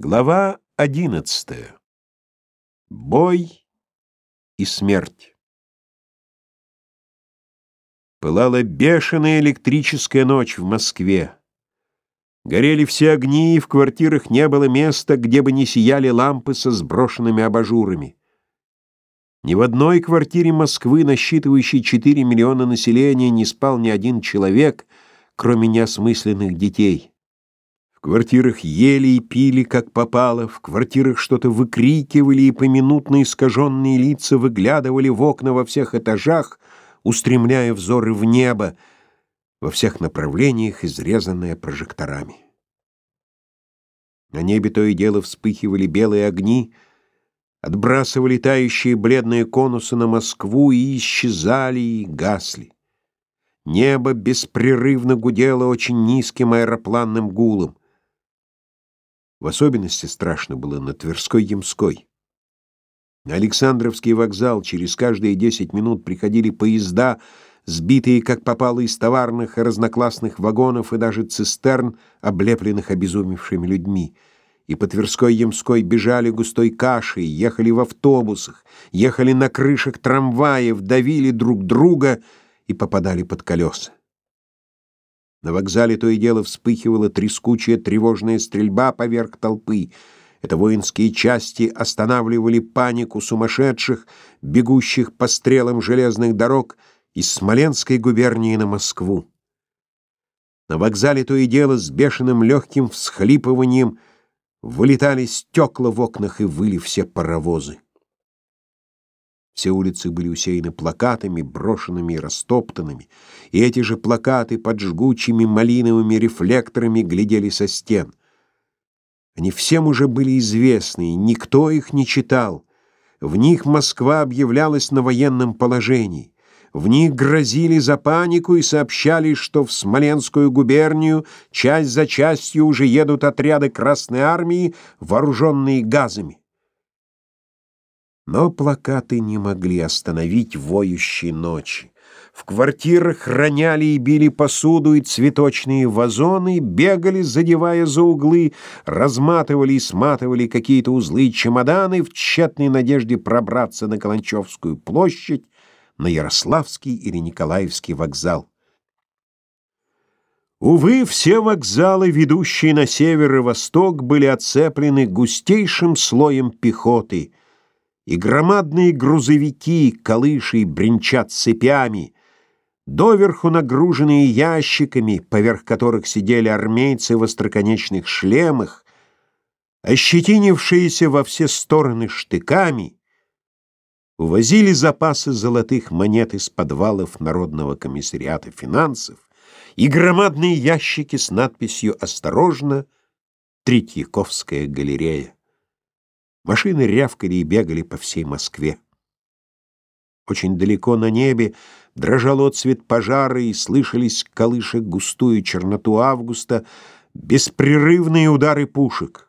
Глава одиннадцатая. Бой и смерть. Пылала бешеная электрическая ночь в Москве. Горели все огни, и в квартирах не было места, где бы не сияли лампы со сброшенными абажурами. Ни в одной квартире Москвы, насчитывающей 4 миллиона населения, не спал ни один человек, кроме неосмысленных детей. Квартирах ели и пили, как попало, в квартирах что-то выкрикивали, и поминутно искаженные лица выглядывали в окна во всех этажах, устремляя взоры в небо, во всех направлениях, изрезанное прожекторами. На небе то и дело вспыхивали белые огни, отбрасывали тающие бледные конусы на Москву и исчезали, и гасли. Небо беспрерывно гудело очень низким аэропланным гулом. В особенности страшно было на Тверской-Ямской. На Александровский вокзал через каждые десять минут приходили поезда, сбитые как попало из товарных и разноклассных вагонов и даже цистерн, облепленных обезумевшими людьми. И по Тверской-Ямской бежали густой кашей, ехали в автобусах, ехали на крышах трамваев, давили друг друга и попадали под колеса. На вокзале то и дело вспыхивала трескучая тревожная стрельба поверх толпы. Это воинские части останавливали панику сумасшедших, бегущих по стрелам железных дорог из Смоленской губернии на Москву. На вокзале то и дело с бешеным легким всхлипыванием вылетали стекла в окнах и выли все паровозы. Все улицы были усеяны плакатами, брошенными и растоптанными, и эти же плакаты под жгучими малиновыми рефлекторами глядели со стен. Они всем уже были известны, и никто их не читал. В них Москва объявлялась на военном положении. В них грозили за панику и сообщали, что в Смоленскую губернию часть за частью уже едут отряды Красной армии, вооруженные газами. Но плакаты не могли остановить воющие ночи. В квартирах роняли и били посуду и цветочные вазоны, бегали, задевая за углы, разматывали и сматывали какие-то узлы и чемоданы в тщетной надежде пробраться на Каланчевскую площадь, на Ярославский или Николаевский вокзал. Увы, все вокзалы, ведущие на север и восток, были оцеплены густейшим слоем пехоты — и громадные грузовики, колыши бренчат цепями, доверху нагруженные ящиками, поверх которых сидели армейцы в остроконечных шлемах, ощетинившиеся во все стороны штыками, увозили запасы золотых монет из подвалов Народного комиссариата финансов и громадные ящики с надписью «Осторожно! Третьяковская галерея». Машины рявкали и бегали по всей Москве. Очень далеко на небе дрожал отцвет пожара, и слышались, колыша густую черноту августа, беспрерывные удары пушек.